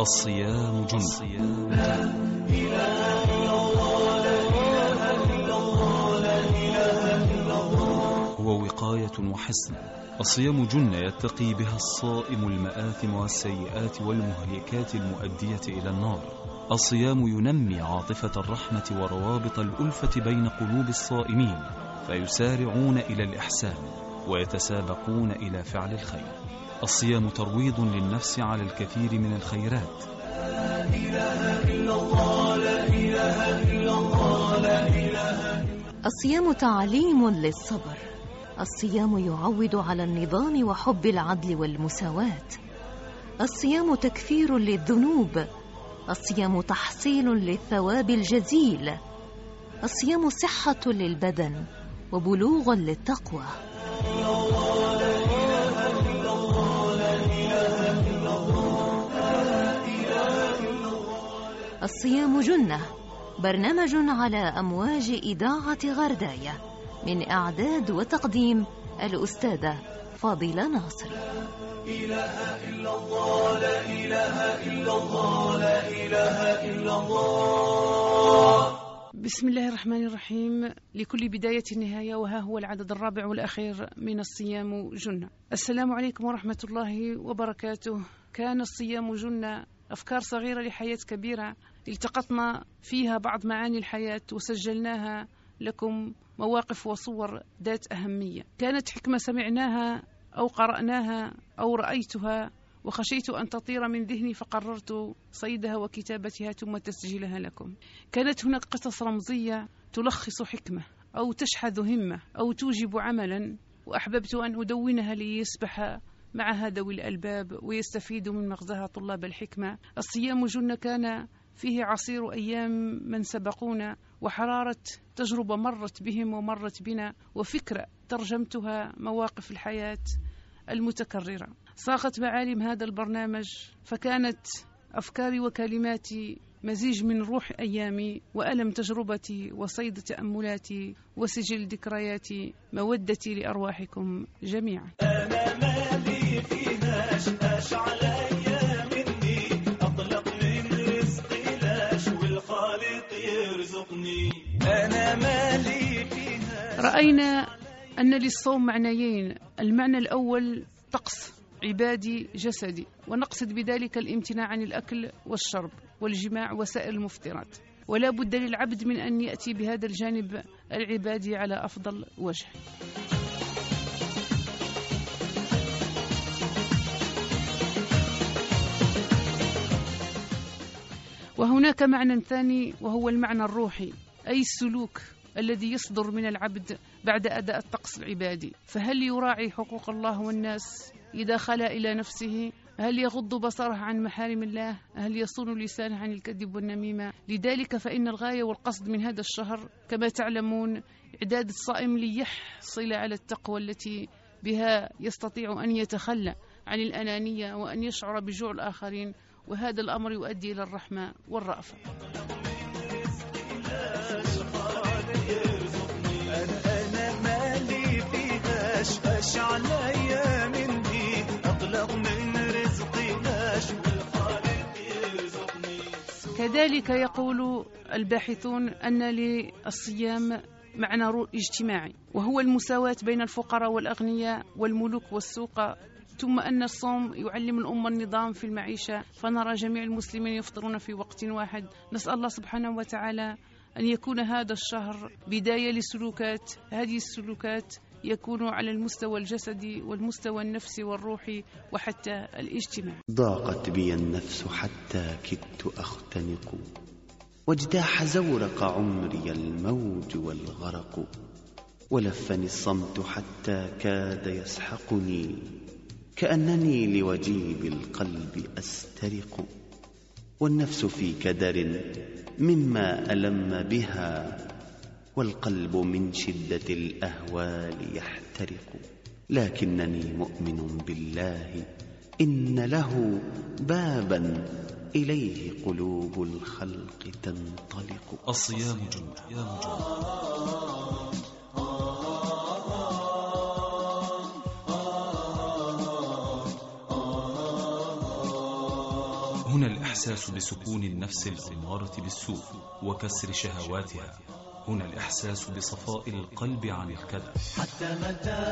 الصيام جنة هو وقاية وحسن. الصيام جنة يتقي بها الصائم المآثم والسيئات والمهلكات المؤدية إلى النار. الصيام ينمي عاطفة الرحمة وروابط الألفة بين قلوب الصائمين فيسارعون إلى الإحسان ويتسابقون إلى فعل الخير. الصيام ترويض للنفس على الكثير من الخيرات. الصيام تعليم للصبر. الصيام يعود على النظام وحب العدل والمساواة. الصيام تكفير للذنوب. الصيام تحصيل للثواب الجزيل. الصيام صحة للبدن وبلوغ للتقوى. الصيام جنة برنامج على أمواج إذاعة غرداية من إعداد وتقديم الأستاذة فاضلة ناصر بسم الله الرحمن الرحيم. لكل بداية نهاية وها هو العدد الرابع والأخير من الصيام جنة. السلام عليكم ورحمة الله وبركاته. كان الصيام جنة أفكار صغيرة لحياة كبيرة التقطنا فيها بعض معاني الحياة وسجلناها لكم مواقف وصور ذات أهمية. كانت حكمة سمعناها أو قرأناها أو رأيتها وخشيت أن تطير من ذهني فقررت صيدها وكتابتها ثم تسجيلها لكم. كانت هناك قصص رمزية تلخص حكمة أو تشحذ همة أو توجب عملا وأحببت أن أدونها ليسبح معها ذوي الألباب ويستفيد من مغزاها طلاب الحكمة. الصيام جنة كان فيه عصير أيام من سبقونا وحرارة تجربة مرت بهم ومرت بنا وفكرة ترجمتها مواقف الحياة المتكررة. صاغت معالم هذا البرنامج فكانت أفكاري وكلماتي مزيج من روح أيامي وألم تجربتي وصيد تأملاتي وسجل ذكرياتي مودتي لأرواحكم جميعا. أنا مالي فيهاش أش رأينا أن للصوم معنيين. المعنى الأول طقس عبادي جسدي ونقصد بذلك الامتناع عن الأكل والشرب والجماع وسائر المفطرات. ولا بد للعبد من أن يأتي بهذا الجانب العبادي على أفضل وجه. وهناك معنى ثاني وهو المعنى الروحي أي السلوك الذي يصدر من العبد بعد أداء الطقس العبادي. فهل يراعي حقوق الله والناس إذا خلا إلى نفسه؟ هل يغض بصره عن محارم الله؟ هل يصون لسانه عن الكذب والنميمة؟ لذلك فإن الغاية والقصد من هذا الشهر كما تعلمون إعداد الصائم ليحصل على التقوى التي بها يستطيع أن يتخلى عن الأنانية وأن يشعر بجوع الآخرين وهذا الأمر يؤدي إلى الرحمة والرأفة. أش عليا مني. أطلق من رزقي لاش والخالق يرزقني. كذلك يقول الباحثون أن للصيام معنى اجتماعي وهو المساواة بين الفقراء والأغنياء والملوك والسوق. ثم أن الصوم يعلم الأمة النظام في المعيشة فنرى جميع المسلمين يفطرون في وقت واحد. نسأل الله سبحانه وتعالى أن يكون هذا الشهر بداية لسلوكات هذه السلوكات يكون على المستوى الجسدي والمستوى النفسي والروحي وحتى الاجتماعي ضاقت بي النفس حتى كدت أختنق. واجتاح زورق عمري الموج والغرق. ولفني الصمت حتى كاد يسحقني. كأنني لوجيب القلب أسترق. والنفس في كدر مما ألم بها. والقلب من شدة الأهوال يحترق. لكنني مؤمن بالله إن له بابا إليه قلوب الخلق تنطلق. الصيام جنة هنا الإحساس بسكون النفس الأمارة بالسوء وكسر شهواتها. هنا الإحساس بصفاء القلب عن الكدر حتى متى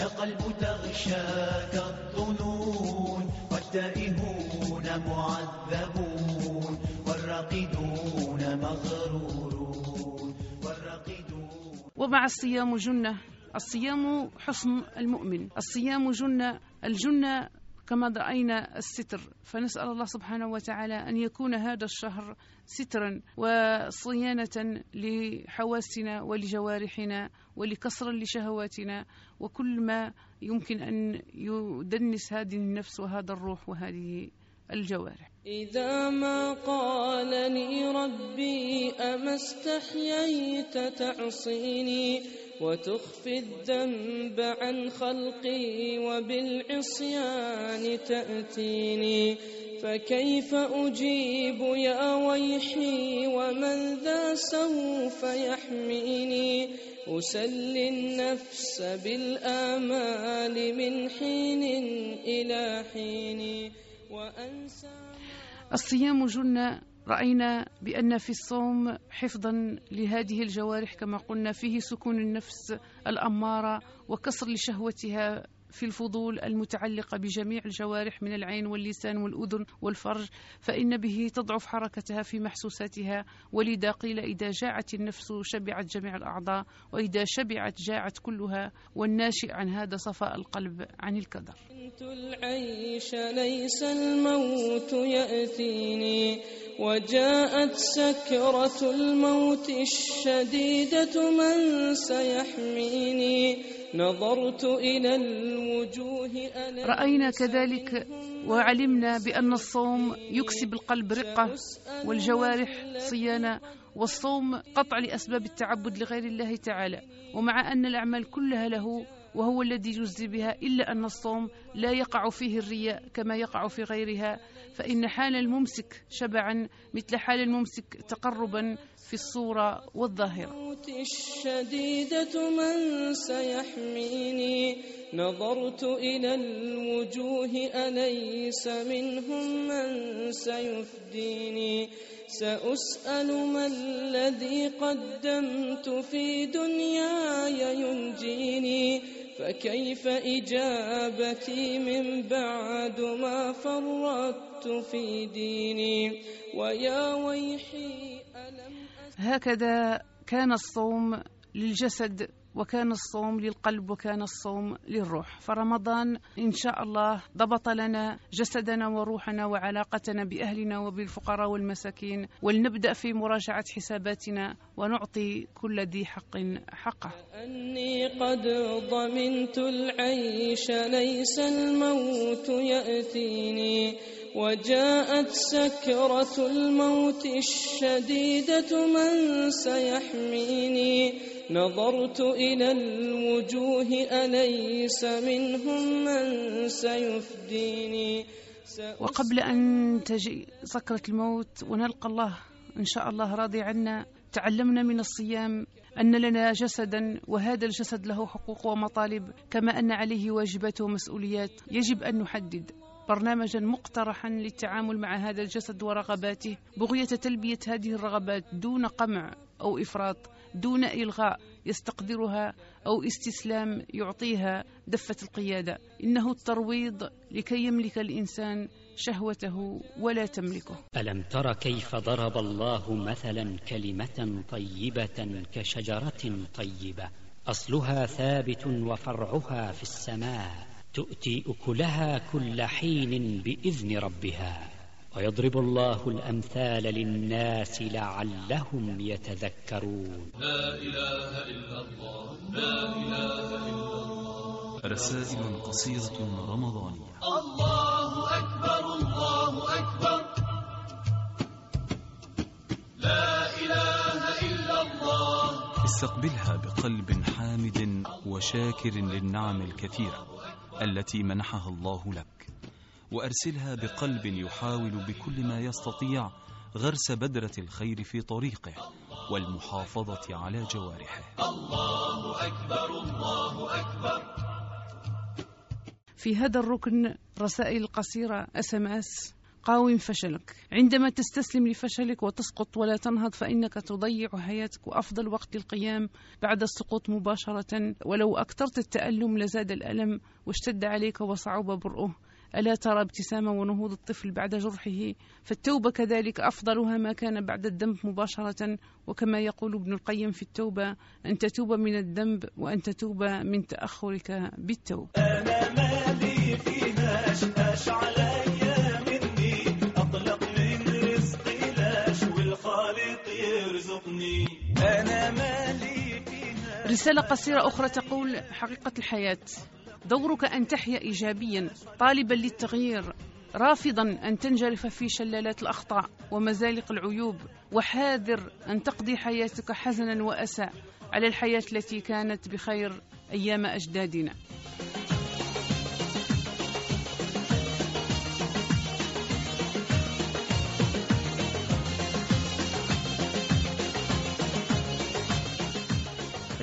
يا قلب تغشاك الظنون؟ والتائهون معذبون والراقدون مغرورون والراقدون. ومع الصيام جنة الصيام حصن المؤمن الصيام جنة الجنة كما رأينا الستر. فنسأل الله سبحانه وتعالى أن يكون هذا الشهر سترا وصيانة لحواسنا ولجوارحنا ولكسرا لشهواتنا وكل ما يمكن أن يدنس هذه النفس وهذا الروح وهذه الجوارح. إذا ما قال لي ربي أما استحييت تعصيني وتخفي الذنب عن خلقي وبالعصيان تأتيني. فكيف أجيب يا ويحي ومن ذا سوف يحميني؟ أسلي النفس بالآمال من حين إلى حين وأنسى الصيام جنة رأينا بأن في الصوم حفظا لهذه الجوارح كما قلنا فيه سكون النفس الأمارة وكسر لشهوتها في الفضول المتعلقة بجميع الجوارح من العين واللسان والأذن والفرج فإن به تضعف حركتها في محسوساتها ولذا قيل إذا جاعت النفس شبعت جميع الأعضاء وإذا شبعت جاعت كلها والناشئ عن هذا صفاء القلب عن الكدر. العيش ليس الموت يأتيني. وجاءت سكرة الموت الشديدة من سيحميني. نظرت إلى الوجوه ألم رأينا كذلك وعلمنا بأن الصوم يكسب القلب رقة والجوارح صيانة والصوم قطع لأسباب التعبد لغير الله تعالى. ومع أن الأعمال كلها له وهو الذي يجزي بها إلا أن الصوم لا يقع فيه الرياء كما يقع في غيرها. فإن حال الممسك شبعا مثل حال الممسك تقربا في الصورة والظاهرة. الشديدة من سيحميني. نظرت إلى الوجوه أليس منهم من سيفديني؟ سأسأل ما الذي قدمت في دنياي ينجيني؟ فكيف إجابتي من بعد ما فرطت في ديني؟ ويا ويحي ألم هكذا كان الصوم للجسد وكان الصوم للقلب وكان الصوم للروح. فرمضان إن شاء الله ضبط لنا جسدنا وروحنا وعلاقتنا بأهلنا وبالفقراء والمساكين ولنبدأ في مراجعة حساباتنا ونعطي كل ذي حق حقه. أني قد ضمنت العيش ليس الموت يأتيني. وجاءت سكرة الموت الشديدة من سيحميني. نظرت إلى الوجوه أليس منهم من سيفديني؟ وقبل أن تجي سكرة الموت ونلقى الله إن شاء الله راضي عنا تعلمنا من الصيام أن لنا جسدا وهذا الجسد له حقوق ومطالب كما أن عليه واجبات ومسؤوليات. يجب أن نحدد برنامجا مقترحا للتعامل مع هذا الجسد ورغباته بغية تلبية هذه الرغبات دون قمع أو إفراط. دون إلغاء يستقدرها أو استسلام يعطيها دفة القيادة. إنه الترويض لكي يملك الإنسان شهوته ولا تملكه. ألم تر كيف ضرب الله مثلا كلمة طيبة كشجرة طيبة؟ أصلها ثابت وفرعها في السماء تؤتي أكلها كل حين بإذن ربها. ويضرب الله الأمثال للناس لعلهم يتذكرون. رسائل قصيرة رمضانية. الله أكبر الله أكبر. لا إله إلا الله. استقبلها بقلب حامد وشاكر للنعم الكثيرة التي منحها الله لك. وأرسلها بقلب يحاول بكل ما يستطيع غرس بذرة الخير في طريقه والمحافظة على جوارحه. الله أكبر الله أكبر. في هذا الركن رسائل قصيرة SMS قاوم فشلك. عندما تستسلم لفشلك وتسقط ولا تنهض فإنك تضيع حياتك وأفضل وقت للقيام بعد السقوط مباشرة. ولو أكثرت التألم لزاد الألم واشتد عليك وصعب برؤه. ألا ترى ابتسامة ونهوض الطفل بعد جرحه؟ فالتوبة كذلك أفضلها ما كان بعد الذنب مباشرة. وكما يقول ابن القيم في التوبة أن تتوب من الذنب وأن تتوب من تأخرك بالتوبة. أنا مالي فيهاش أش عليا مني أطلق من رزقي لاش والخالق يرزقني أنا مالي فيها رسالة قصيرة أخرى تقول حقيقة الحياة. دورك أن تحيا إيجابيا طالبا للتغيير رافضا أن تنجرف في شلالات الأخطاء ومزالق العيوب وحاذر أن تقضي حياتك حزنا وأسى على الحياة التي كانت بخير أيام أجدادنا.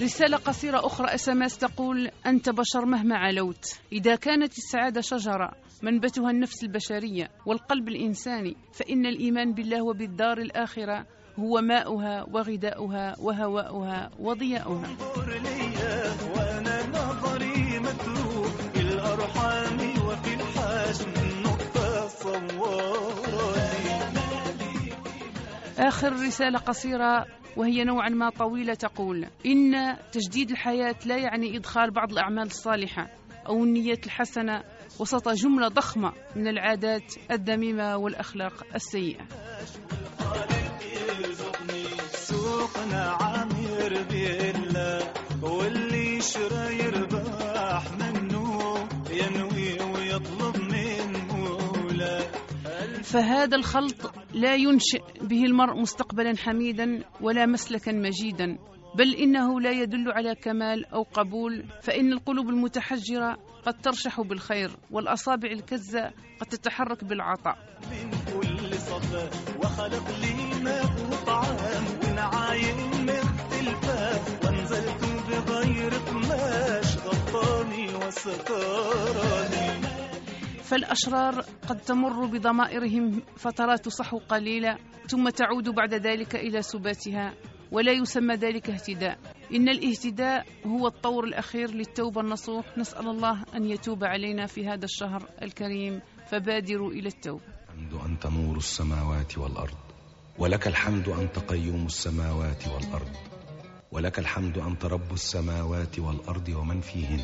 رسالة قصيرة أخرى SMS تقول أنت بشر مهما علوت إذا كانت السعادة شجرة منبتها النفس البشرية والقلب الإنساني فإن الإيمان بالله وبالدار الآخرة هو ماؤها وغذاؤها وهواؤها وضياؤها. الأرحام وفي الحشم نقطة صوراني آخر رسالة قصيرة وهي نوعا ما طويلة تقول إن تجديد الحياة لا يعني إدخال بعض الأعمال الصالحة أو النيات الحسنة وسط جملة ضخمة من العادات الذميمة والأخلاق السيئة. سوقنا عامر بالله واللي يشرى فهذا الخلط لا ينشئ به المرء مستقبلا حميدا ولا مسلكا مجيدا بل إنه لا يدل على كمال أو قبول فإن القلوب المتحجرة قد ترشح بالخير والأصابع الكزة قد تتحرك بالعطاء. من كل وخلق وطعام وأنزلت بغير قماش غطاني وستراني فالأشرار قد تمر بضمائرهم فترات صحو قليله ثم تعود بعد ذلك إلى سباتها ولا يسمى ذلك اهتداء. إن الاهتداء هو الطور الأخير للتوبة النصوح. نسأل الله أن يتوب علينا في هذا الشهر الكريم فبادروا إلى التوبة. الحمد أنت نور السماوات والأرض ولك الحمد أنت قيوم السماوات والأرض ولك الحمد أنت رب السماوات والأرض ومن فيهن.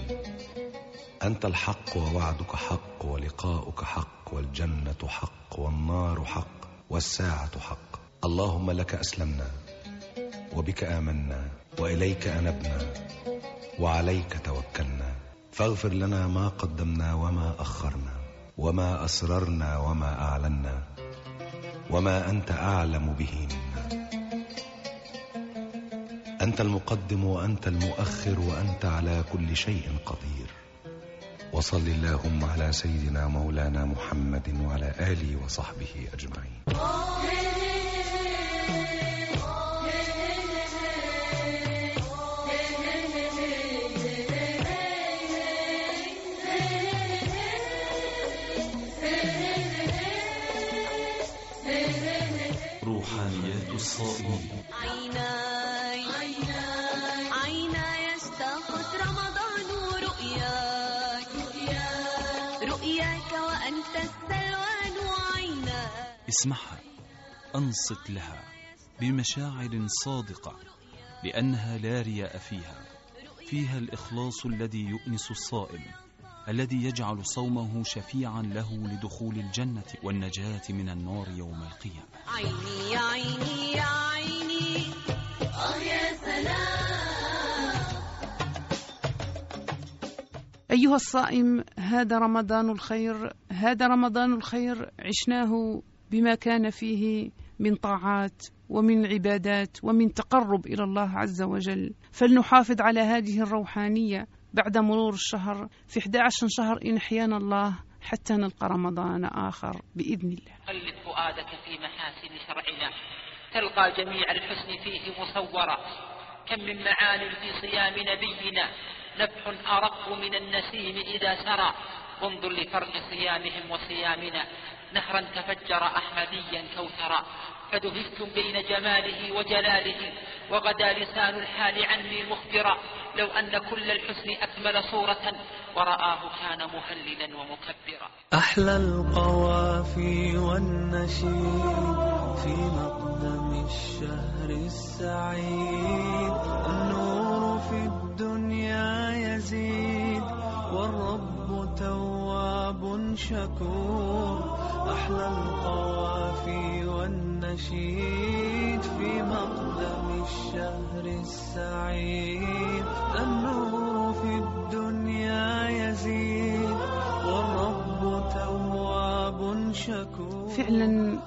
أنت الحق ووعدك حق ولقاؤك حق والجنة حق والنار حق والساعة حق. اللهم لك أسلمنا وبك آمنا وإليك أنبنا وعليك توكلنا. فاغفر لنا ما قدمنا وما أخرنا وما أسررنا وما أعلنا وما أنت أعلم به منا. أنت المقدم وأنت المؤخر وأنت على كل شيء قدير. وصل اللهم على سيدنا مولانا محمد وعلى آله وصحبه أجمعين. اسمعها أنصت لها بمشاعر صادقة لأنها لا رياء فيها. فيها الإخلاص الذي يؤنس الصائم الذي يجعل صومه شفيعا له لدخول الجنة والنجاة من النار يوم القيامة. عيني يا عيني يا عيني. آه يا سلام. أيها الصائم هذا رمضان الخير هذا رمضان الخير عشناه بما كان فيه من طاعات ومن عبادات ومن تقرب إلى الله عز وجل. فلنحافظ على هذه الروحانية بعد مرور الشهر في 11 شهر إن أحيانا الله حتى نلقى رمضان آخر بإذن الله. قلب فؤادك في محاسن شرعنا. تلقى جميع الحسن فيه مصورا. كم من معان في صيام نبينا. نبح أرق من النسيم إذا سرى. انظر لفرق صيامهم وصيامنا. نهرا تفجر أحمديا كوثرا فدهشتم بين جماله وجلاله وغدا لسان الحال عني مخبرا لو أن كل الحسن أكمل صورة ورآه كان مهللا ومكبرا. أحلى القوافي والنشيد في مقدم الشهر السعيد النور في الدنيا يزيد والرب تواب شكور. أحلى القوافي والنشيد في مقدم الشهر السعيد. النور في الدنيا يزيد والرب تواب شكور. فعلا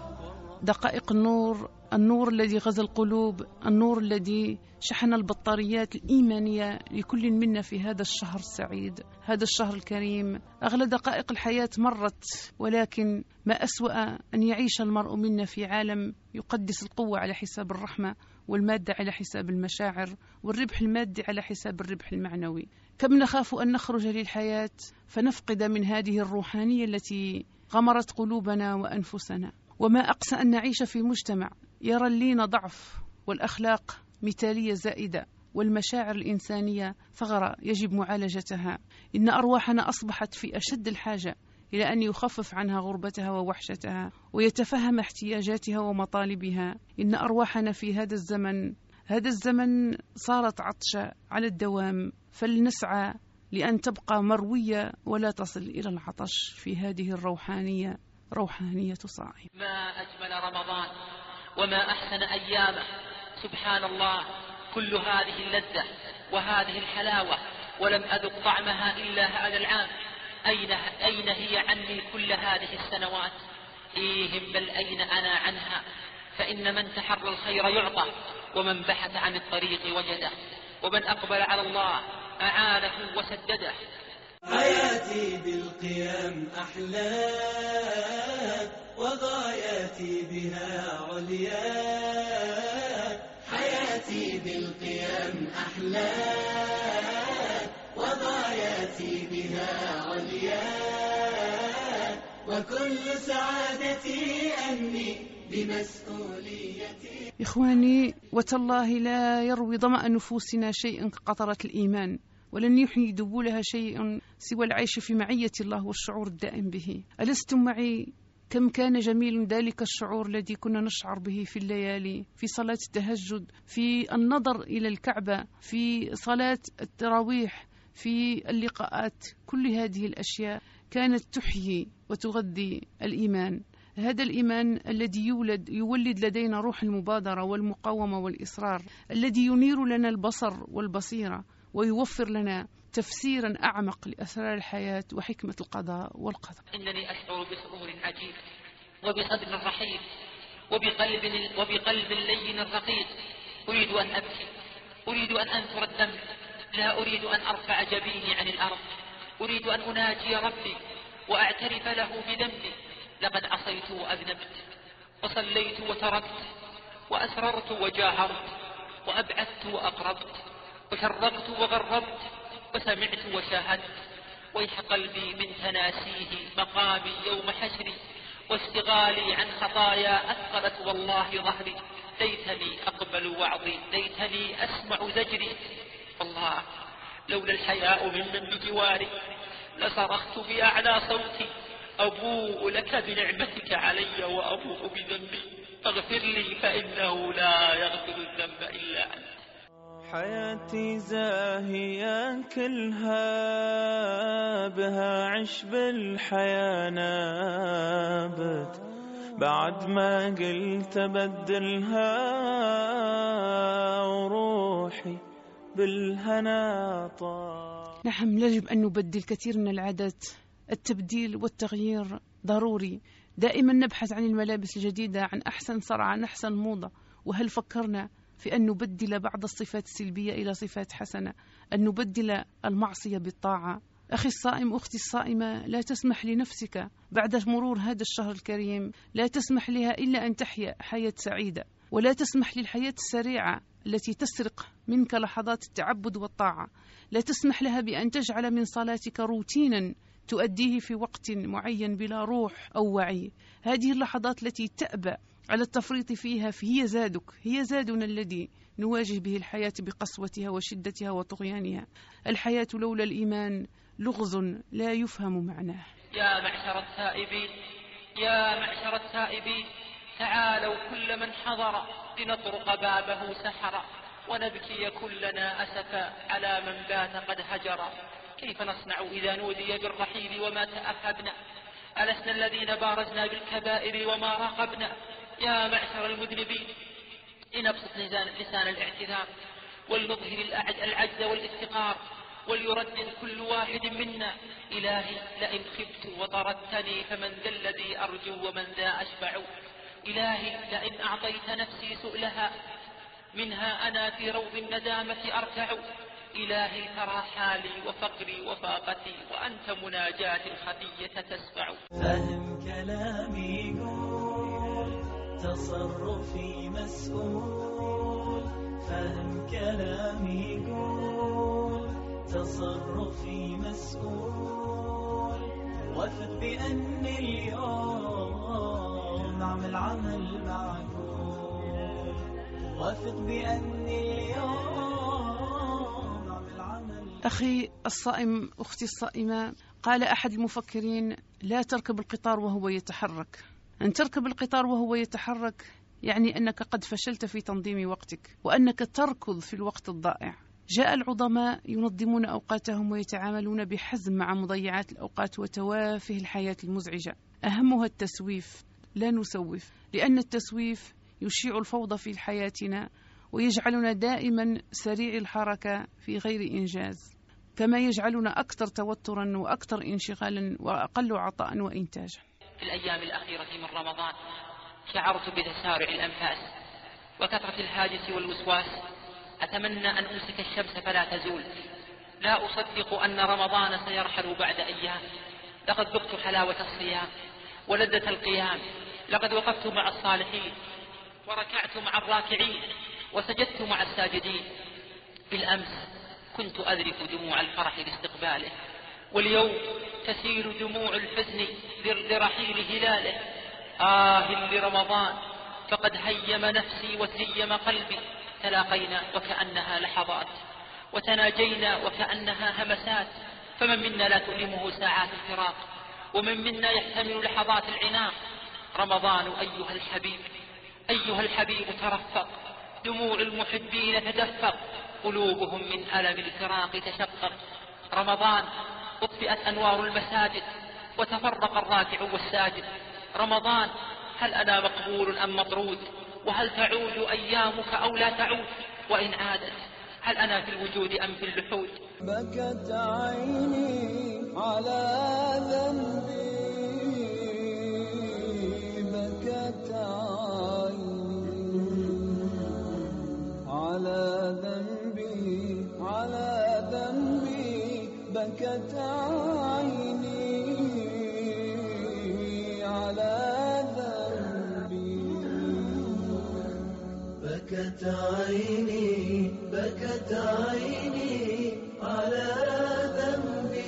دقائق النور النور الذي غزا القلوب النور الذي شحن البطاريات الإيمانية لكل منا في هذا الشهر السعيد هذا الشهر الكريم. أغلى دقائق الحياة مرت ولكن ما أسوأ أن يعيش المرء منا في عالم يقدس القوة على حساب الرحمة والمادة على حساب المشاعر والربح المادي على حساب الربح المعنوي. كم نخاف أن نخرج للحياة فنفقد من هذه الروحانية التي غمرت قلوبنا وأنفسنا. وما أقسى أن نعيش في مجتمع يرى اللين ضعف والأخلاق مثالية زائدة والمشاعر الإنسانية ثغرة يجب معالجتها. إن أرواحنا أصبحت في أشد الحاجة إلى أن يخفف عنها غربتها ووحشتها ويتفهم احتياجاتها ومطالبها. إن أرواحنا في هذا الزمن هذا الزمن صارت عطشة على الدوام فلنسعى لأن تبقى مروية ولا تصل إلى العطش في هذه الروحانية روحانية صائم ما أجمل رمضان. وما أحسن أيامه. سبحان الله كل هذه اللذة وهذه الحلاوة ولم أذق طعمها إلا هذا العام. أين, أين هي عني كل هذه السنوات؟ إيهم بل أين أنا عنها؟ فإن من تحرى الخير يعطى ومن بحث عن الطريق وجده ومن أقبل على الله أعانه وسدده. حياتي بالقيام أحلى وغاياتي بها عليا حياتي بالقيام أحلى وغاياتي بها عليا وكل سعادتي أني بمسؤوليتي. إخواني وتالله لا يروي ظمأ نفوسنا شيء كقطرة الإيمان. ولن يحيي دبولها شيء سوى العيش في معية الله والشعور الدائم به. ألستم معي كم كان جميل ذلك الشعور الذي كنا نشعر به في الليالي في صلاة التهجد في النظر إلى الكعبة في صلاة التراويح في اللقاءات. كل هذه الأشياء كانت تحيي وتغذي الإيمان. هذا الإيمان الذي يولد يولد لدينا روح المبادرة والمقاومة والإصرار الذي ينير لنا البصر والبصيرة. ويوفر لنا تفسيرا أعمق لأسرار الحياة وحكمة القضاء والقدر. إنني أشعر بسرور عجيب وبصدر رحيب وبقلب وبقلب لين رقيق أريد أن أبكي. أريد أن أنثر الدم. لا أريد أن أرفع جبيني عن الأرض. أريد أن أناجي ربي وأعترف له بذنبي. لقد عصيت وأذنبت. وصليت وتركت. وأسررت وجاهرت. وأبعدت وأقربت. وشرقت وغربت وسمعت وشاهدت ويح قلبي من تناسيه مقامي يوم حشري واشتغالي عن خطايا أثقلت والله ظهري. ليتني أقبل وعظي ليتني أسمع زجري. والله لولا الحياء ممن بجواري لصرخت بأعلى صوتي. أبوء لك بنعمتك علي وأبوء بذنبي. فاغفر لي فإنه لا يغفر الذنب إلا أنت. حياتي زاهية كلها بها عش بالحياة نابت. بعد ما قلت أبدلها وروحي بالهنا طار نعم يجب أن نبدل كثير من العادات. التبديل والتغيير ضروري. دائما نبحث عن الملابس الجديدة عن أحسن صرع عن أحسن موضة. وهل فكرنا في أن نبدل بعض الصفات السلبية إلى صفات حسنة أن نبدل المعصية بالطاعة. أخي الصائم أختي الصائمة لا تسمح لنفسك بعد مرور هذا الشهر الكريم لا تسمح لها إلا أن تحيا حياة سعيدة ولا تسمح للحياة السريعة التي تسرق منك لحظات التعبد والطاعة. لا تسمح لها بأن تجعل من صلاتك روتينا تؤديه في وقت معين بلا روح أو وعي. هذه اللحظات التي تأبى على التفريط فيها هي زادك هي زادنا الذي نواجه به الحياة بقسوتها وشدتها وطغيانها. الحياة لولا الإيمان لغز لا يفهم معناه. يا معشر التائبين يا معشر التائبين تعالوا كل من حضر لنطرق بابه سحرا ونبكي كلنا أسفا على من بات قد هجر كيف نصنع إذا نودي بالرحيل وما تأهبنا؟ ألسنا الذين بارزنا بالكبائر وما راقبنا؟ يا معشر المذنبين لنبسط لسان, لسان الاعتذار ولنظهر العجز والافتقار وليردد كل واحد منا إلهي لئن خبت وطردتني فمن ذا الذي أرجو ومن ذا أشفع إلهي لئن أعطيت نفسي سؤلها منها أنا في روض الندامة أرتع إلهي ترى حالي وفقري وفاقتي وأنت مناجاة الخطية تسفع فهم كلامي تصرفي مسؤول فهم كلامي قول تصرفي مسؤول. وثق بأني اليوم أعمل عمل معقول. وثق بأني اليوم أعمل عمل أخي الصائم أختي الصائمة قال أحد المفكرين لا تركب القطار وهو يتحرك. أن تركب القطار وهو يتحرك يعني أنك قد فشلت في تنظيم وقتك وأنك تركض في الوقت الضائع. جاء العظماء ينظمون أوقاتهم ويتعاملون بحزم مع مضيعات الأوقات وتوافه الحياة المزعجة. أهمها التسويف لا نسوف لأن التسويف يشيع الفوضى في حياتنا ويجعلنا دائما سريع الحركة في غير إنجاز كما يجعلنا أكثر توترا وأكثر انشغالا وأقل عطاء وإنتاجا. في الأيام الأخيرة من رمضان شعرت بتسارع الأنفاس وكثرة الهاجس والوسواس. أتمنى أن أمسك الشمس فلا تزول. لا أصدق أن رمضان سيرحل بعد أيام. لقد ذقت حلاوة الصيام ولذة القيام. لقد وقفت مع الصالحين وركعت مع الراكعين وسجدت مع الساجدين. بالأمس كنت أذرف دموع الفرح لاستقباله. واليوم تسيل دموع الحزن لر- لرحيل هلاله. آه لرمضان فقد هيم نفسي وتيم قلبي. تلاقينا وكأنها لحظات وتناجينا وكأنها همسات. فمن منا لا تؤلمه ساعات الفراق؟ ومن منا يحتمل لحظات العناق؟ رمضان أيها الحبيب أيها الحبيب ترفق. دموع المحبين تدفق. قلوبهم من ألم الفراق تشقق. رمضان أطفئت أنوار المساجد وتفرق الراكع والساجد. رمضان هل أنا مقبول أم مطرود؟ وهل تعود أيامك أو لا تعود؟ وإن عادت هل أنا في الوجود أم في اللحود؟ بكت عيني على ذنبي. بكت عيني على ذنبي. بكت عيني على ذنبي. بكت عيني بكت عيني على ذنبي.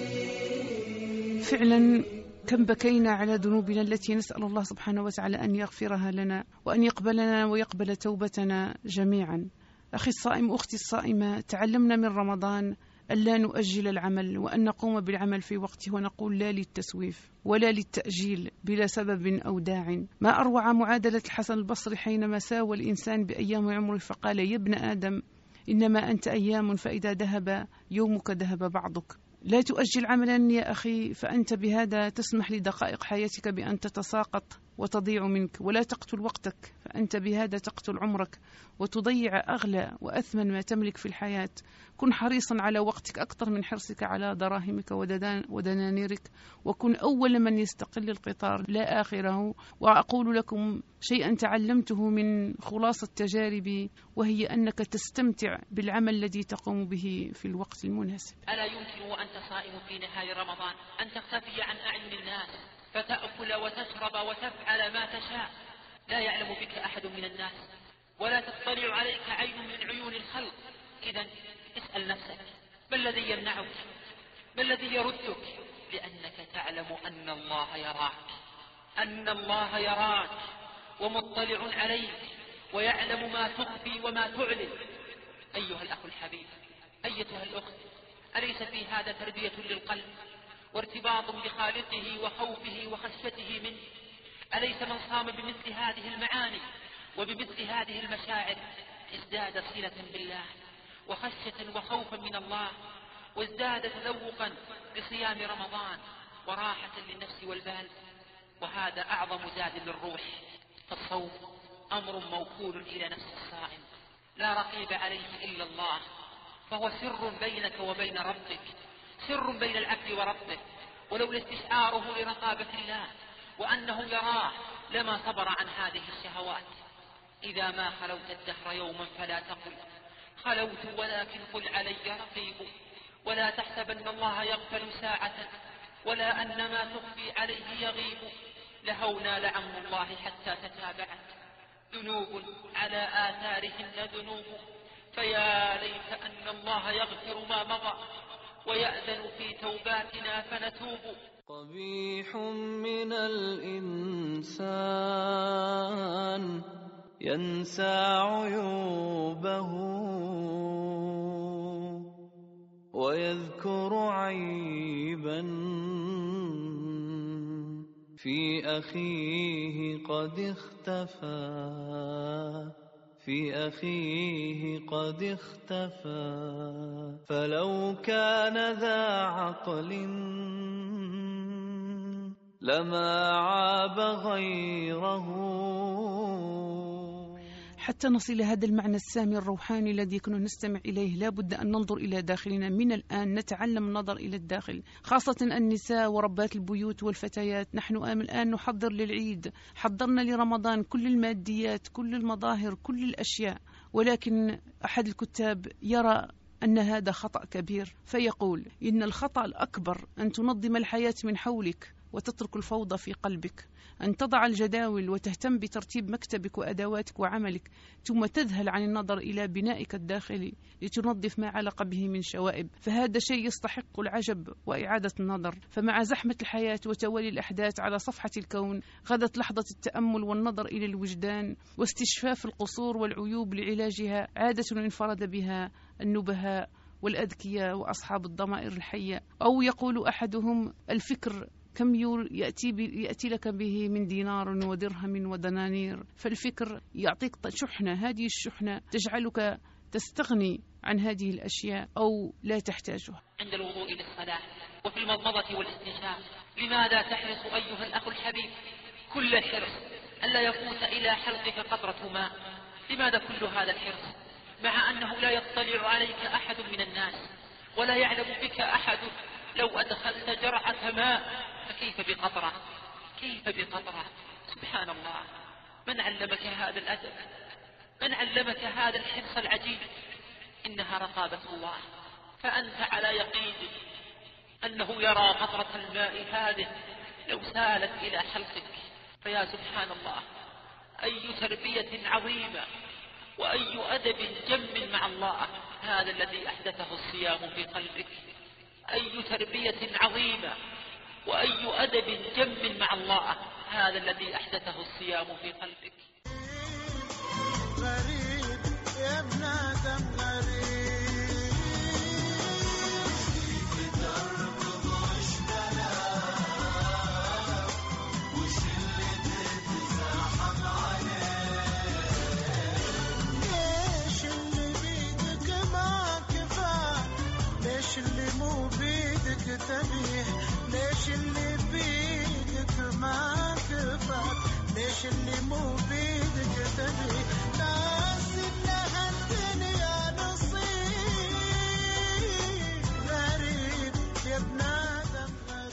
فعلا كم بكينا على ذنوبنا التي نسأل الله سبحانه وتعالى أن يغفرها لنا وأن يقبلنا ويقبل توبتنا جميعا. أخي الصائم أختي الصائمة تعلمنا من رمضان ألا نؤجل العمل وأن نقوم بالعمل في وقته ونقول لا للتسويف ولا للتأجيل بلا سبب أو داع. ما أروع معادلة الحسن البصري حينما ساوى الإنسان بأيام عمره فقال يا ابن آدم إنما أنت أيام فإذا ذهب يومك ذهب بعضك. لا تؤجل عملا يا أخي فأنت بهذا تسمح لدقائق حياتك بأن تتساقط وتضيع منك ولا تقتل وقتك فأنت بهذا تقتل عمرك وتضيع أغلى وأثمن ما تملك في الحياة كن حريصا على وقتك أكثر من حرصك على دراهمك ودنانيرك وكن أول من يستقل القطار لا آخره. وأقول لكم شيئا تعلمته من خلاصة تجاربي وهي أنك تستمتع بالعمل الذي تقوم به في الوقت المناسب. ألا يمكن وأنت صائم في نهار رمضان أن تختفي عن أعين الناس فتأكل وتشرب وتفعل ما تشاء؟ لا يعلم بك أحد من الناس. ولا تطلع عليك عين من عيون الخلق. إذا اسأل نفسك ما الذي يمنعك؟ ما الذي يردك؟ لأنك تعلم أن الله يراك أن الله يراك ومطلع عليك ويعلم ما تخفي وما تعلن. أيها الأخ الحبيب أيتها الأخت أليس في هذا تربية للقلب وارتباط بخالقه وخوفه وخشيته منه؟ أليس من صام بمثل هذه المعاني وبمثل هذه المشاعر ازداد صلة بالله؟ وخشية وخوفا من الله وازداد تذوقا بصيام رمضان وراحة للنفس والبال. وهذا أعظم زاد للروح. فالصوم أمر موكول إلى نفس الصائم. لا رقيب عليه إلا الله. فهو سر بينك وبين ربك سر بين العبد وربه. ولولا استشعاره لرقابة الله وأنه يراه لما صبر عن هذه الشهوات. إذا ما خلوت الدهر يوما فلا تقل. خلوت ولكن قل علي رقيب ولا تحسبن الله يغفل ساعة ولا أن ما تخفي عليه يغيب لهونا لعم الله حتى تتابعت ذنوب على آثارهن ذنوب فيا ليت أن الله يغفر ما مضى ويأذن في توباتنا فنتوب قبيح من الإنسان ينسى عيوبه ويذكر عيبا في أخيه قد اختفى في أخيه قد اختفى. فلو كان ذا عقل لما عاب غيره حتى نصل إلى هذا المعنى السامي الروحاني الذي كنا نستمع إليه. لا بد أن ننظر إلى داخلنا. من الآن نتعلم النظر إلى الداخل خاصة النساء وربات البيوت والفتيات. نحن الآن نحضر للعيد. حضرنا لرمضان كل الماديات كل المظاهر كل الأشياء. ولكن أحد الكتاب يرى أن هذا خطأ كبير فيقول إن الخطأ الأكبر أن تنظم الحياة من حولك وتترك الفوضى في قلبك. أن تضع الجداول وتهتم بترتيب مكتبك وأدواتك وعملك ثم تذهل عن النظر إلى بنائك الداخلي لتنظف ما علق به من شوائب. فهذا شيء يستحق العجب وإعادة النظر. فمع زحمة الحياة وتوالي الأحداث على صفحة الكون غدت لحظة التأمل والنظر إلى الوجدان واستشفاف القصور والعيوب لعلاجها عادة انفرد بها النبهاء والأذكياء وأصحاب الضمائر الحية. أو يقول أحدهم الفكر كم يأتي, يأتي لك به من دينار ودرهم ودنانير. فالفكر يعطيك شحنة هذه الشحنة تجعلك تستغني عن هذه الأشياء أو لا تحتاجها. عند الوضوء للصلاة وفي المضمضة والاستنشاق. لماذا تحرص أيها الأخ الحبيب كل الحرص ألا يفوت إلى حلقك قطرة ماء لماذا كل هذا الحرص؟ مع أنه لا يطلع عليك أحد من الناس ولا يعلم بك أحد لو أدخلت جرعة ماء فكيف بقطرة؟ كيف بقطرة؟ سبحان الله. من علمك هذا الأدب؟ من علمك هذا الحرص العجيب؟ إنها رقابة الله. فأنت على يقين أنه يرى قطرة الماء هذه لو سالت إلى حلقك. فيا سبحان الله أي تربية عظيمة وأي أدب جم مع الله هذا الذي أحدثه الصيام في قلبك. أي تربية عظيمة وأي أدب جم مع الله هذا الذي أحدثه الصيام في قلبك.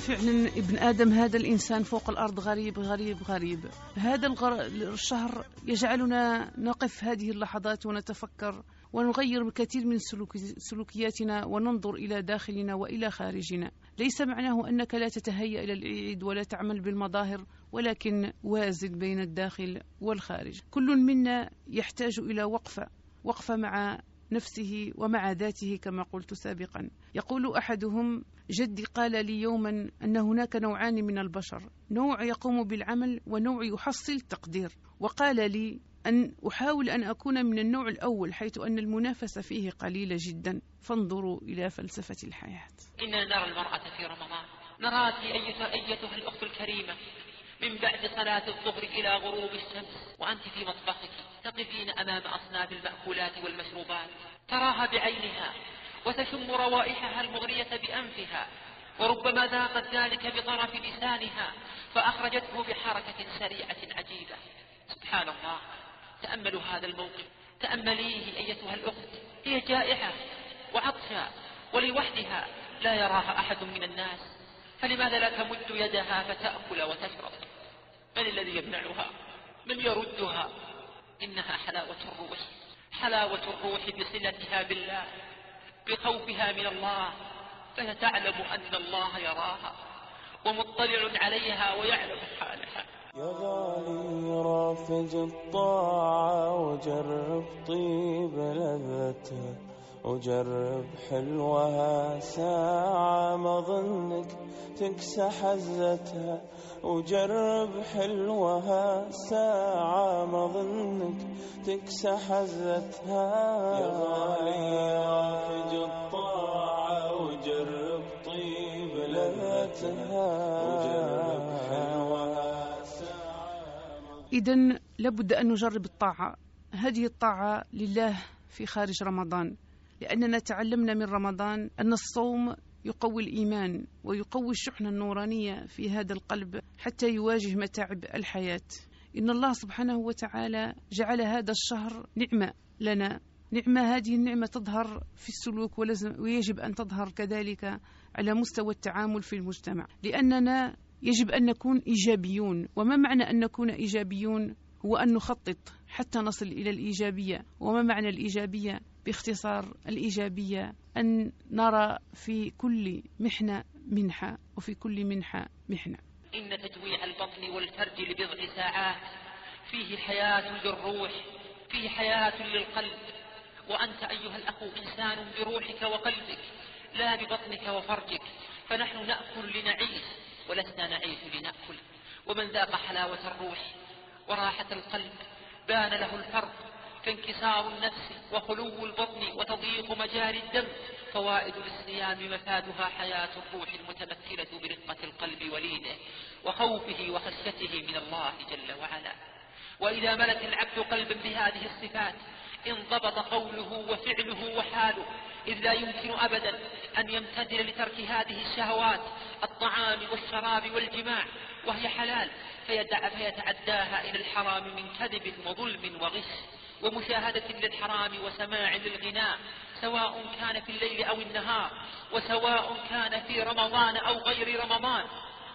فعلا ابن آدم هذا الإنسان فوق الأرض غريب غريب غريب. هذا الغر... الشهر يجعلنا نقف هذه اللحظات ونتفكر ونغير كثير من سلوك... سلوكياتنا وننظر إلى داخلنا وإلى خارجنا. ليس معناه أنك لا تتهيأ إلى العيد ولا تعمل بالمظاهر ولكن وازن بين الداخل والخارج. كل منا يحتاج إلى وقفة وقفة مع نفسه ومع ذاته كما قلت سابقا. يقول أحدهم جدي قال لي يوما أن هناك نوعان من البشر نوع يقوم بالعمل ونوع يحصل تقدير وقال لي أن أحاول أن أكون من النوع الأول حيث أن المنافسة فيه قليلة جدا. فانظروا إلى فلسفة الحياة. إننا نرى المرأة في رمضان. أيتها, أيتها الأخت الكريمة. من بعد صلاة الظهر إلى غروب الشمس. وأنت في مطبخك تقفين أمام أصناف المأكولات والمشروبات تراها بعينها وتشم روائحها المغرية بأنفها. وربما ذاقت ذلك بطرف لسانها فأخرجته بحركة سريعة عجيبة. سبحان الله. تأملوا هذا الموقف. تأمليه أيتها الأخت. هي جائعة وعطشى ولوحدها لا يراها أحد من الناس. فلماذا لا تمد يدها فتأكل وتشرب؟ من الذي يمنعها؟ من يردها؟ إنها حلاوة الروح. حلاوة الروح بصلتها بالله بخوفها من الله فستعلم أن الله يراها ومطلع عليها ويعلم حالها. يا غالي رافج الطاعة وجرب طيب لذتها وجرب حلوها ساعة ما ظنك تكسى حزتها. وجرب حلوها ساعة ما ظنك تكسى حزتها. يا غالي رافج الطاعة وجرب طيب لذتها. وجرب حلوها إذا لابد أن نجرب الطاعة. هذه الطاعة لله في خارج رمضان. لأننا تعلمنا من رمضان أن الصوم يقوي الإيمان ويقوي الشحنة النورانية في هذا القلب حتى يواجه متاعب الحياة. إن الله سبحانه وتعالى جعل هذا الشهر نعمة لنا. نعمة هذه النعمة تظهر في السلوك ولازم ويجب أن تظهر كذلك على مستوى التعامل في المجتمع. لأننا يجب أن نكون إيجابيون. وما معنى أن نكون إيجابيون؟ هو أن نخطط حتى نصل إلى الإيجابية. وما معنى الإيجابية؟ باختصار الإيجابية أن نرى في كل محنة منحة وفي كل منحة محنة. إن تجويع البطن والفرج لبضع ساعات فيه حياة للروح فيه حياة للقلب. وأنت أيها الأخ إنسان بروحك وقلبك لا ببطنك وفرجك فنحن نأكل لنعيش ولسنا نعيش لنأكل. ومن ذاق حلاوة الروح وراحة القلب بان له الفرق فانكسار النفس وخلو البطن وتضييق مجاري الدم فوائد للصيام مفادها حياة الروح المتمثلة برقة القلب ولينه وخوفه وخشيته من الله جل وعلا. وإذا ملك العبد قلبا بهذه الصفات انضبط قوله وفعله وحاله إذ لا يمكن أبدا أن يمتثل لترك هذه الشهوات الطعام والشراب والجماع وهي حلال فيتعداها إلى الحرام من كذب وظلم وغش. ومشاهدة للحرام وسماع للغناء سواء كان في الليل أو النهار وسواء كان في رمضان أو غير رمضان.